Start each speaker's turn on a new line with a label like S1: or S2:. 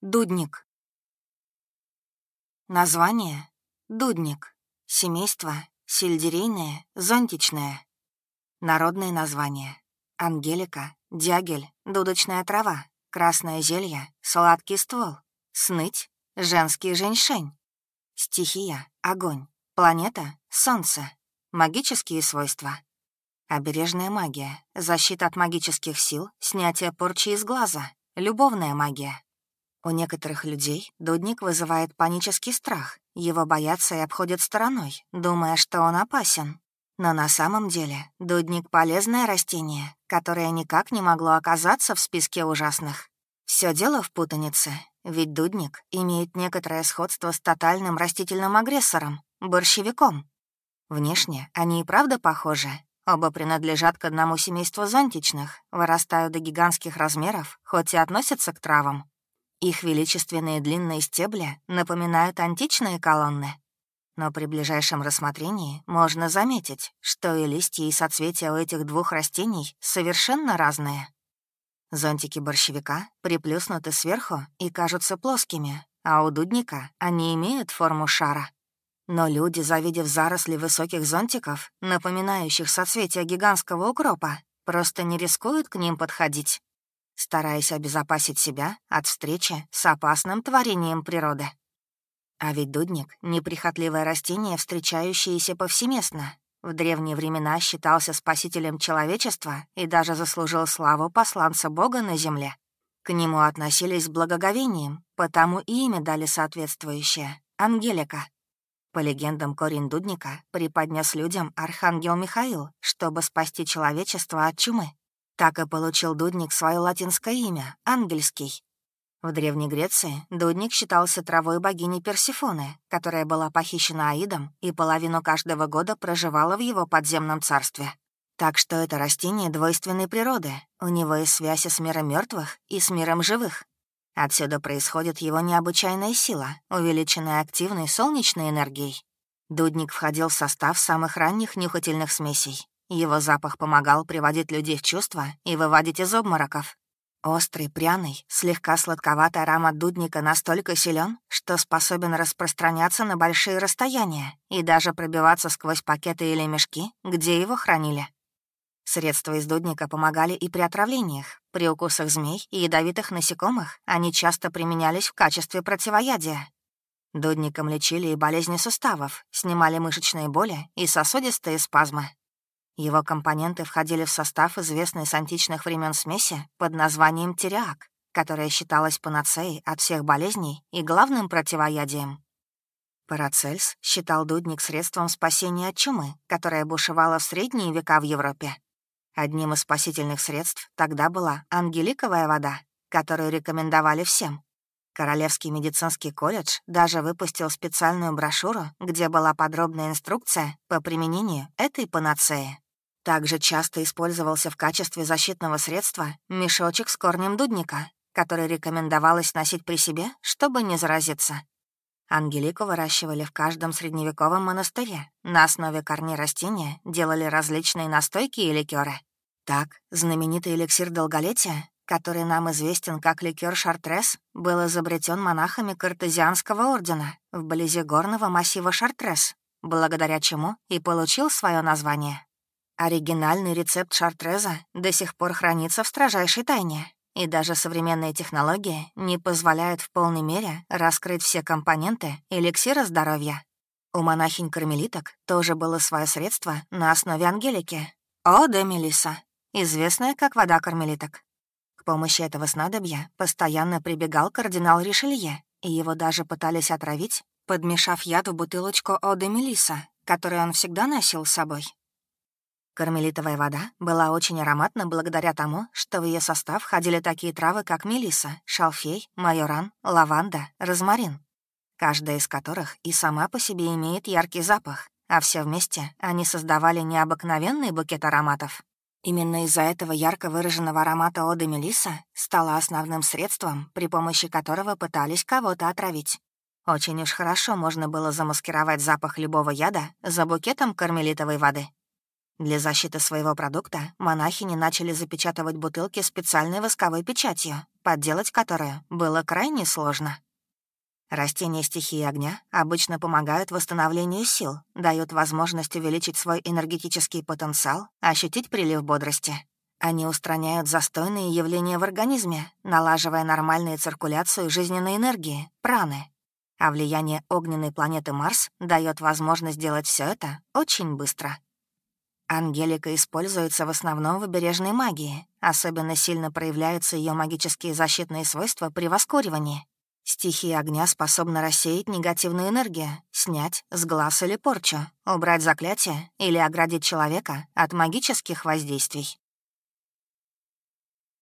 S1: Дудник. Название — дудник. Семейство — сельдерейное, зонтичное. Народные названия — ангелика, дягель, дудочная трава, красное зелье, сладкий ствол, сныть, женский женьшень. Стихия — огонь, планета — солнце, магические свойства. Обережная магия, защита от магических сил, снятие порчи из глаза, любовная магия. У некоторых людей дудник вызывает панический страх, его боятся и обходят стороной, думая, что он опасен. Но на самом деле дудник — полезное растение, которое никак не могло оказаться в списке ужасных. Все дело в путанице, ведь дудник имеет некоторое сходство с тотальным растительным агрессором — борщевиком. Внешне они и правда похожи. Оба принадлежат к одному семейству зонтичных, вырастают до гигантских размеров, хоть и относятся к травам. Их величественные длинные стебли напоминают античные колонны. Но при ближайшем рассмотрении можно заметить, что и листья, и соцветия у этих двух растений совершенно разные. Зонтики борщевика приплюснуты сверху и кажутся плоскими, а у дудника они имеют форму шара. Но люди, завидев заросли высоких зонтиков, напоминающих соцветия гигантского укропа, просто не рискуют к ним подходить стараясь обезопасить себя от встречи с опасным творением природы. А ведь дудник — неприхотливое растение, встречающееся повсеместно. В древние времена считался спасителем человечества и даже заслужил славу посланца Бога на земле. К нему относились с благоговением, потому и имя дали соответствующее — Ангелика. По легендам, корень дудника преподнес людям архангел Михаил, чтобы спасти человечество от чумы. Так и получил дудник свое латинское имя — ангельский. В Древней Греции дудник считался травой богини Персифоны, которая была похищена Аидом и половину каждого года проживала в его подземном царстве. Так что это растение двойственной природы, у него есть связь с миром мертвых и с миром живых. Отсюда происходит его необычайная сила, увеличенная активной солнечной энергией. Дудник входил в состав самых ранних нюхательных смесей, его запах помогал приводить людей в чувство и выводить из обмороков. Острый, пряный, слегка сладковатый аромат дудника настолько силен, что способен распространяться на большие расстояния и даже пробиваться сквозь пакеты или мешки, где его хранили. Средства из дудника помогали и при отравлениях. При укусах змей и ядовитых насекомых они часто применялись в качестве противоядия. Дудником лечили и болезни суставов, снимали мышечные боли и сосудистые спазмы. Его компоненты входили в состав известной с античных времен смеси под названием тириак, которая считалась панацеей от всех болезней и главным противоядием. Парацельс считал дудник средством спасения от чумы, которая бушевала в средние века в Европе. Одним из спасительных средств тогда была ангеликовая вода, которую рекомендовали всем. Королевский медицинский колледж даже выпустил специальную брошюру, где была подробная инструкция по применению этой панацеи. Также часто использовался в качестве защитного средства мешочек с корнем дудника, который рекомендовалось носить при себе, чтобы не заразиться. Ангелику выращивали в каждом средневековом монастыре. На основе корней растения делали различные настойки и ликеры. Так, знаменитый эликсир долголетия, который нам известен как ликер Шартрес, был изобретен монахами картезианского ордена вблизи горного массива Шартрес, благодаря чему и получил свое название. Оригинальный рецепт шартреза до сих пор хранится в строжайшей тайне, и даже современные технологии не позволяют в полной мере раскрыть все компоненты эликсира здоровья. У монахинь-кармелиток тоже было свое средство на основе ангелики — О де Мелисса, известная как вода кармелиток. К помощи этого снадобья постоянно прибегал кардинал Ришелье, и его даже пытались отравить, подмешав яд в бутылочку О де Мелисса, которую он всегда носил с собой. Кармелитовая вода была очень ароматна благодаря тому, что в ее состав входили такие травы, как мелиса, шалфей, майоран, лаванда, розмарин, каждая из которых и сама по себе имеет яркий запах, а все вместе они создавали необыкновенный букет ароматов. Именно из-за этого ярко выраженного аромата оды мелиса стала основным средством, при помощи которого пытались кого-то отравить. Очень уж хорошо можно было замаскировать запах любого яда за букетом кармелитовой воды. Для защиты своего продукта монахини начали запечатывать бутылки специальной восковой печатью, подделать которую было крайне сложно. Растения стихии огня обычно помогают восстановлению сил, дают возможность увеличить свой энергетический потенциал, ощутить прилив бодрости. Они устраняют застойные явления в организме, налаживая нормальную циркуляцию жизненной энергии, праны. А влияние огненной планеты Марс дает возможность делать все это очень быстро. Ангелика используется в основном в бережной магии. Особенно сильно проявляются ее магические защитные свойства при воскуривании. Стихия огня способна рассеять негативную энергию, снять с глаз или порчу, убрать заклятие или оградить человека от магических воздействий.